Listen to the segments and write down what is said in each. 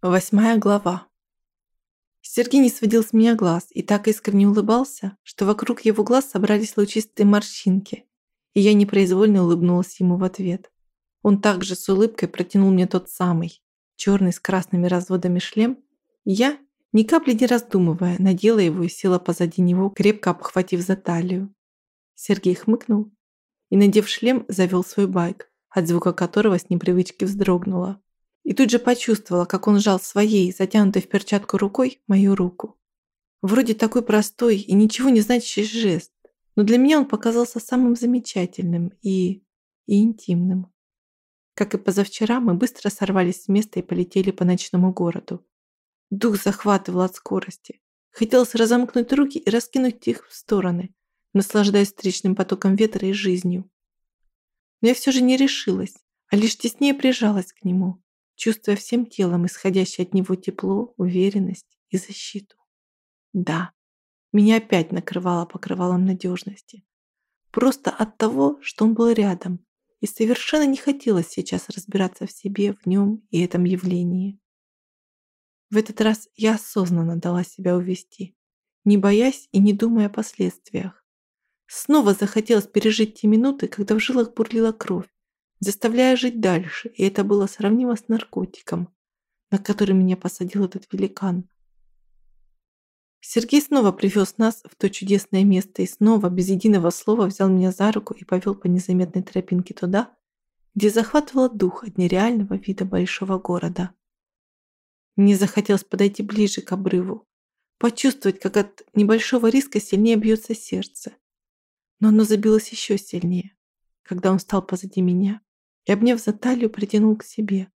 Восьмая глава. Сергей не сводил с меня глаз и так искренне улыбался, что вокруг его глаз собрались лучистые морщинки, и я непроизвольно улыбнулась ему в ответ. Он также с улыбкой протянул мне тот самый, черный с красными разводами шлем, и я, ни капли не раздумывая, надела его и села позади него, крепко обхватив за талию. Сергей хмыкнул и, надев шлем, завел свой байк, от звука которого с непривычки вздрогнула и тут же почувствовала, как он сжал своей, затянутой в перчатку рукой, мою руку. Вроде такой простой и ничего не значащий жест, но для меня он показался самым замечательным и... и интимным. Как и позавчера, мы быстро сорвались с места и полетели по ночному городу. Дух захватывал от скорости. Хотелось разомкнуть руки и раскинуть их в стороны, наслаждаясь встречным потоком ветра и жизнью. Но я все же не решилась, а лишь теснее прижалась к нему, чувствуя всем телом исходящее от него тепло, уверенность и защиту. Да, меня опять накрывало покрывалом надежности. Просто от того, что он был рядом, и совершенно не хотелось сейчас разбираться в себе, в нем и этом явлении. В этот раз я осознанно дала себя увести, не боясь и не думая о последствиях. Снова захотелось пережить те минуты, когда в жилах бурлила кровь, заставляя жить дальше, и это было сравнимо с наркотиком, на который меня посадил этот великан. Сергей снова привез нас в то чудесное место и снова, без единого слова, взял меня за руку и повел по незаметной тропинке туда, где захватывало дух от нереального вида большого города. Мне захотелось подойти ближе к обрыву, почувствовать, как от небольшого риска сильнее бьется сердце. Но оно забилось еще сильнее, когда он стал позади меня и, обняв за талию, притянул к себе.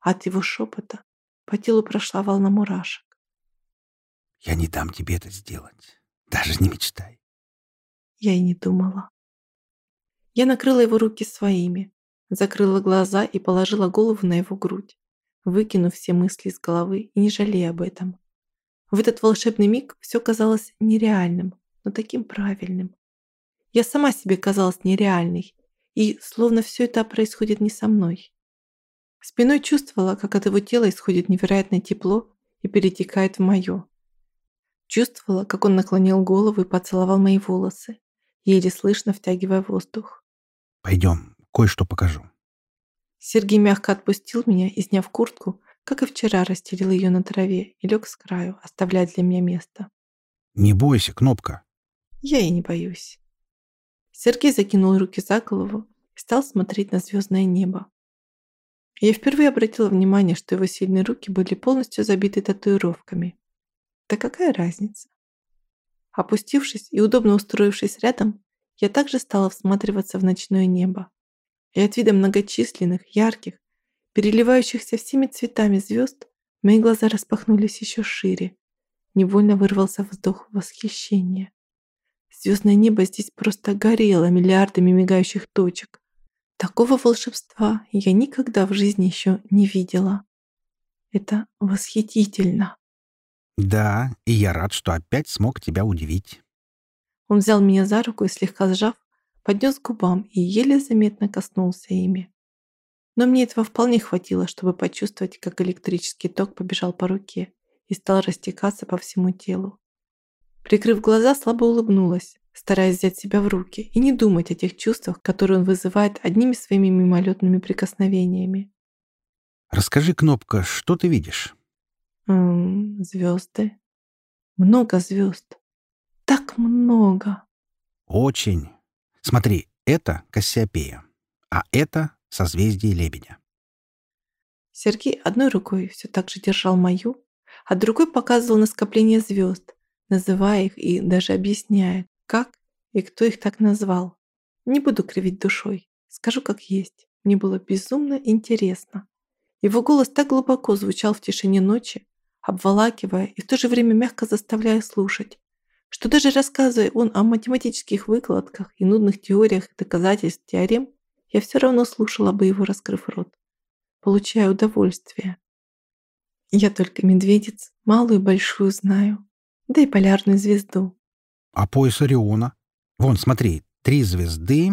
А от его шепота по телу прошла волна мурашек. «Я не дам тебе это сделать. Даже не мечтай». Я и не думала. Я накрыла его руки своими, закрыла глаза и положила голову на его грудь, выкинув все мысли из головы и не жалея об этом. В этот волшебный миг все казалось нереальным, но таким правильным. Я сама себе казалась нереальной, и словно все это происходит не со мной. Спиной чувствовала, как от его тела исходит невероятное тепло и перетекает в мое. Чувствовала, как он наклонил голову и поцеловал мои волосы, еле слышно втягивая воздух. «Пойдем, кое-что покажу». Сергей мягко отпустил меня и, сняв куртку, как и вчера, расстелил ее на траве и лег с краю, оставляя для меня место. «Не бойся, Кнопка». «Я и не боюсь». Сергей закинул руки за голову и стал смотреть на звездное небо. Я впервые обратила внимание, что его сильные руки были полностью забиты татуировками. Да какая разница? Опустившись и удобно устроившись рядом, я также стала всматриваться в ночное небо. И от вида многочисленных, ярких, переливающихся всеми цветами звезд, мои глаза распахнулись еще шире. Невольно вырвался вздох восхищения. Звездное небо здесь просто горело миллиардами мигающих точек. Такого волшебства я никогда в жизни еще не видела. Это восхитительно. Да, и я рад, что опять смог тебя удивить. Он взял меня за руку и, слегка сжав, поднес к губам и еле заметно коснулся ими. Но мне этого вполне хватило, чтобы почувствовать, как электрический ток побежал по руке и стал растекаться по всему телу. Прикрыв глаза, слабо улыбнулась, стараясь взять себя в руки и не думать о тех чувствах, которые он вызывает одними своими мимолетными прикосновениями. «Расскажи, Кнопка, что ты видишь?» М -м, «Звезды. Много звезд. Так много!» «Очень. Смотри, это Кассиопея, а это созвездие Лебедя». Сергей одной рукой все так же держал мою, а другой показывал на скопление звезд, называя их и даже объясняя, как и кто их так назвал. Не буду кривить душой, скажу как есть. Мне было безумно интересно. Его голос так глубоко звучал в тишине ночи, обволакивая и в то же время мягко заставляя слушать, что даже рассказывая он о математических выкладках и нудных теориях доказательств теорем, я все равно слушала бы его, раскрыв рот, получая удовольствие. Я только медведец, малую и большую знаю да и полярную звезду. А пояс Ориона? Вон, смотри, три звезды.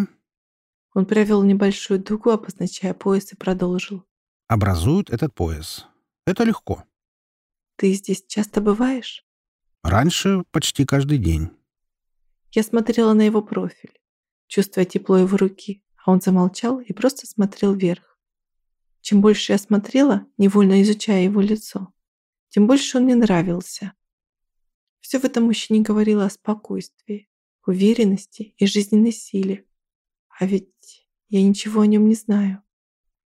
Он провел небольшую дугу, обозначая пояс, и продолжил. Образуют этот пояс. Это легко. Ты здесь часто бываешь? Раньше почти каждый день. Я смотрела на его профиль, чувствуя тепло его руки, а он замолчал и просто смотрел вверх. Чем больше я смотрела, невольно изучая его лицо, тем больше он мне нравился. Все в этом мужчине говорило о спокойствии, уверенности и жизненной силе. А ведь я ничего о нем не знаю.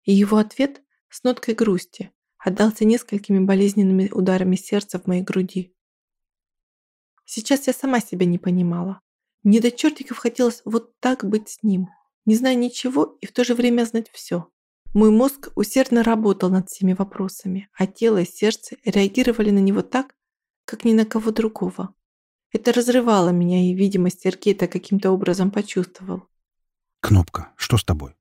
И его ответ с ноткой грусти отдался несколькими болезненными ударами сердца в моей груди. Сейчас я сама себя не понимала. Мне до чертиков хотелось вот так быть с ним, не зная ничего и в то же время знать все. Мой мозг усердно работал над всеми вопросами, а тело и сердце реагировали на него так, как ни на кого другого. Это разрывало меня, и, видимо, Сергей это каким-то образом почувствовал. Кнопка, что с тобой?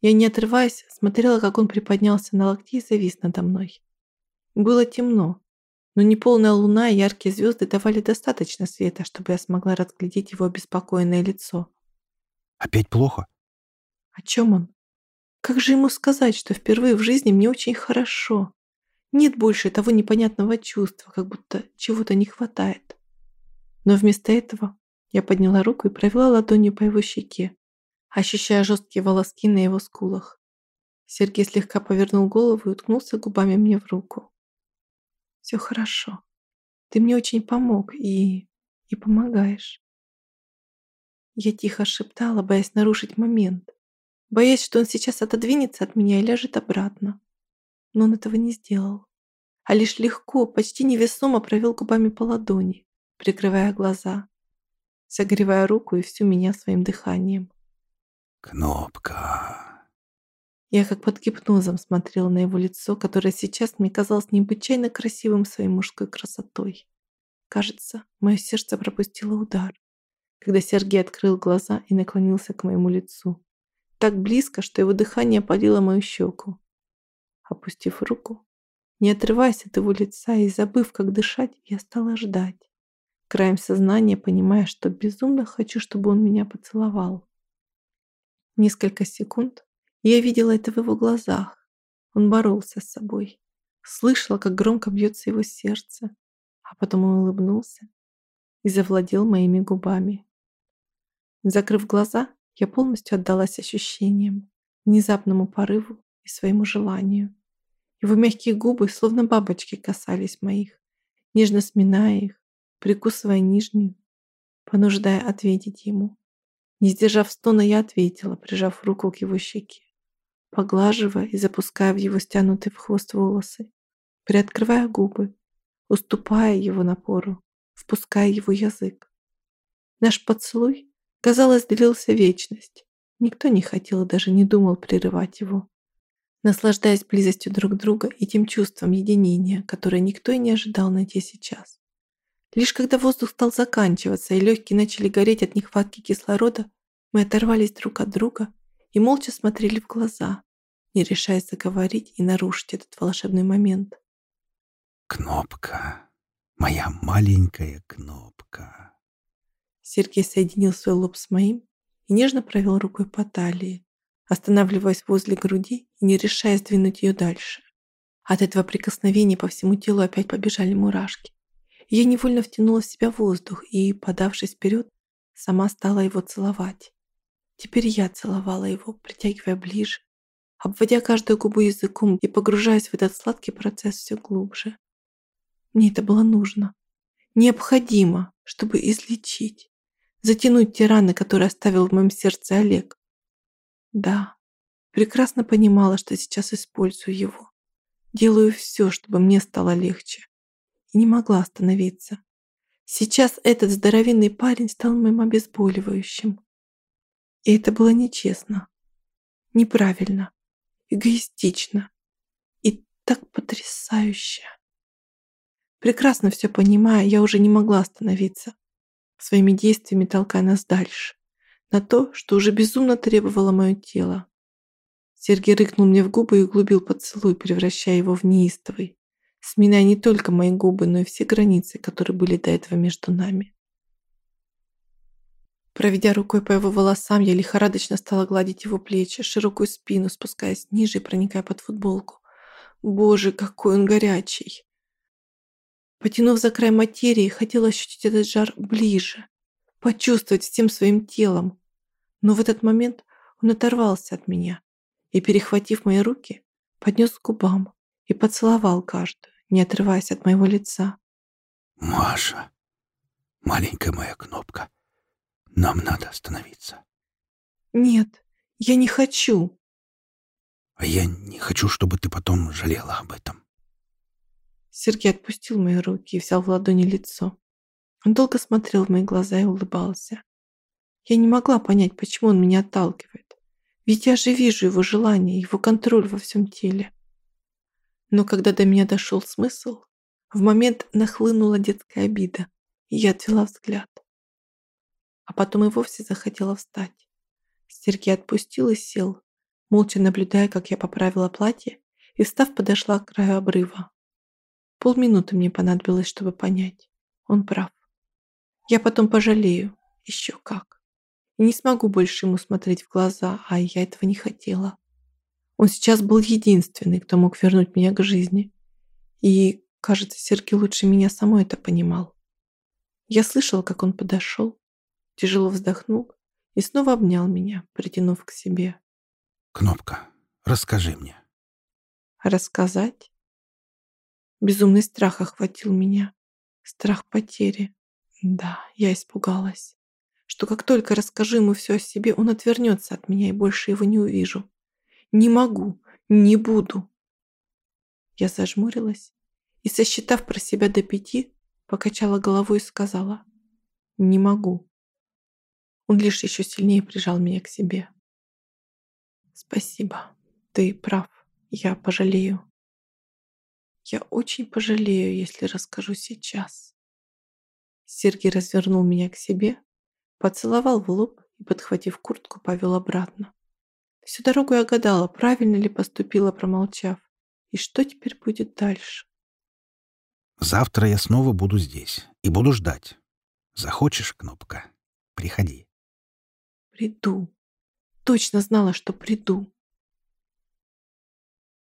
Я, не отрываясь, смотрела, как он приподнялся на локти и завис надо мной. Было темно, но неполная луна и яркие звезды давали достаточно света, чтобы я смогла разглядеть его обеспокоенное лицо. Опять плохо? О чем он? Как же ему сказать, что впервые в жизни мне очень хорошо? Нет больше того непонятного чувства, как будто чего-то не хватает. Но вместо этого я подняла руку и провела ладонью по его щеке, ощущая жесткие волоски на его скулах. Сергей слегка повернул голову и уткнулся губами мне в руку. «Все хорошо. Ты мне очень помог и... и помогаешь». Я тихо шептала, боясь нарушить момент, боясь, что он сейчас отодвинется от меня и ляжет обратно. Но он этого не сделал, а лишь легко, почти невесомо провел губами по ладони, прикрывая глаза, согревая руку и всю меня своим дыханием. Кнопка. Я как под гипнозом смотрела на его лицо, которое сейчас мне казалось необычайно красивым своей мужской красотой. Кажется, мое сердце пропустило удар, когда Сергей открыл глаза и наклонился к моему лицу. Так близко, что его дыхание опалило мою щеку. Опустив руку, не отрываясь от его лица и забыв, как дышать, я стала ждать. Краем сознания, понимая, что безумно хочу, чтобы он меня поцеловал. Несколько секунд я видела это в его глазах. Он боролся с собой. Слышала, как громко бьется его сердце. А потом он улыбнулся и завладел моими губами. Закрыв глаза, я полностью отдалась ощущениям, внезапному порыву и своему желанию. Его мягкие губы, словно бабочки, касались моих, нежно сминая их, прикусывая нижнюю, понуждая ответить ему. Не сдержав стона, я ответила, прижав руку к его щеке, поглаживая и запуская в его стянутый в хвост волосы, приоткрывая губы, уступая его напору, впуская его язык. Наш поцелуй, казалось, длился вечность. Никто не хотел даже не думал прерывать его, наслаждаясь близостью друг друга и тем чувством единения, которое никто и не ожидал найти сейчас. Лишь когда воздух стал заканчиваться и легкие начали гореть от нехватки кислорода, мы оторвались друг от друга и молча смотрели в глаза, не решаясь заговорить и нарушить этот волшебный момент. Кнопка. Моя маленькая кнопка. Сергей соединил свой лоб с моим и нежно провел рукой по талии, останавливаясь возле груди и не решая сдвинуть ее дальше. От этого прикосновения по всему телу опять побежали мурашки. Я невольно втянула в себя воздух и, подавшись вперед, сама стала его целовать. Теперь я целовала его, притягивая ближе, обводя каждую губу языком и погружаясь в этот сладкий процесс все глубже. Мне это было нужно, необходимо, чтобы излечить, затянуть те раны, которые оставил в моем сердце Олег. Да, прекрасно понимала, что сейчас использую его. Делаю все, чтобы мне стало легче и не могла остановиться. Сейчас этот здоровенный парень стал моим обезболивающим. И это было нечестно, неправильно, эгоистично и так потрясающе. Прекрасно все понимая, я уже не могла остановиться, своими действиями толкая нас дальше, на то, что уже безумно требовало мое тело. Сергей рыкнул мне в губы и углубил поцелуй, превращая его в неистовый, сминая не только мои губы, но и все границы, которые были до этого между нами. Проведя рукой по его волосам, я лихорадочно стала гладить его плечи, широкую спину, спускаясь ниже и проникая под футболку. Боже, какой он горячий. Потянув за край материи, хотела ощутить этот жар ближе, почувствовать всем своим телом. Но в этот момент он оторвался от меня и, перехватив мои руки, поднес к губам и поцеловал каждую, не отрываясь от моего лица. «Маша, маленькая моя кнопка, нам надо остановиться». «Нет, я не хочу». «А я не хочу, чтобы ты потом жалела об этом». Сергей отпустил мои руки и взял в ладони лицо. Он долго смотрел в мои глаза и улыбался. Я не могла понять, почему он меня отталкивает. Ведь я же вижу его желание, его контроль во всем теле. Но когда до меня дошел смысл, в момент нахлынула детская обида, и я отвела взгляд. А потом и вовсе захотела встать. Сергей отпустил и сел, молча наблюдая, как я поправила платье и, встав, подошла к краю обрыва. Полминуты мне понадобилось, чтобы понять. Он прав. Я потом пожалею. Еще как. И не смогу больше ему смотреть в глаза, а я этого не хотела. Он сейчас был единственный, кто мог вернуть меня к жизни. И, кажется, Сергей лучше меня самой это понимал. Я слышала, как он подошел, тяжело вздохнул и снова обнял меня, притянув к себе. «Кнопка, расскажи мне». «Рассказать?» Безумный страх охватил меня. Страх потери. Да, я испугалась. Что как только расскажу ему все о себе, он отвернется от меня и больше его не увижу. Не могу, не буду. Я зажмурилась и, сосчитав про себя до пяти, покачала головой и сказала «Не могу». Он лишь еще сильнее прижал меня к себе. «Спасибо, ты прав, я пожалею». Я очень пожалею, если расскажу сейчас. Сергей развернул меня к себе, поцеловал в лоб и, подхватив куртку, повел обратно. Всю дорогу я гадала, правильно ли поступила, промолчав, и что теперь будет дальше. Завтра я снова буду здесь и буду ждать. Захочешь, Кнопка, приходи. Приду. Точно знала, что приду.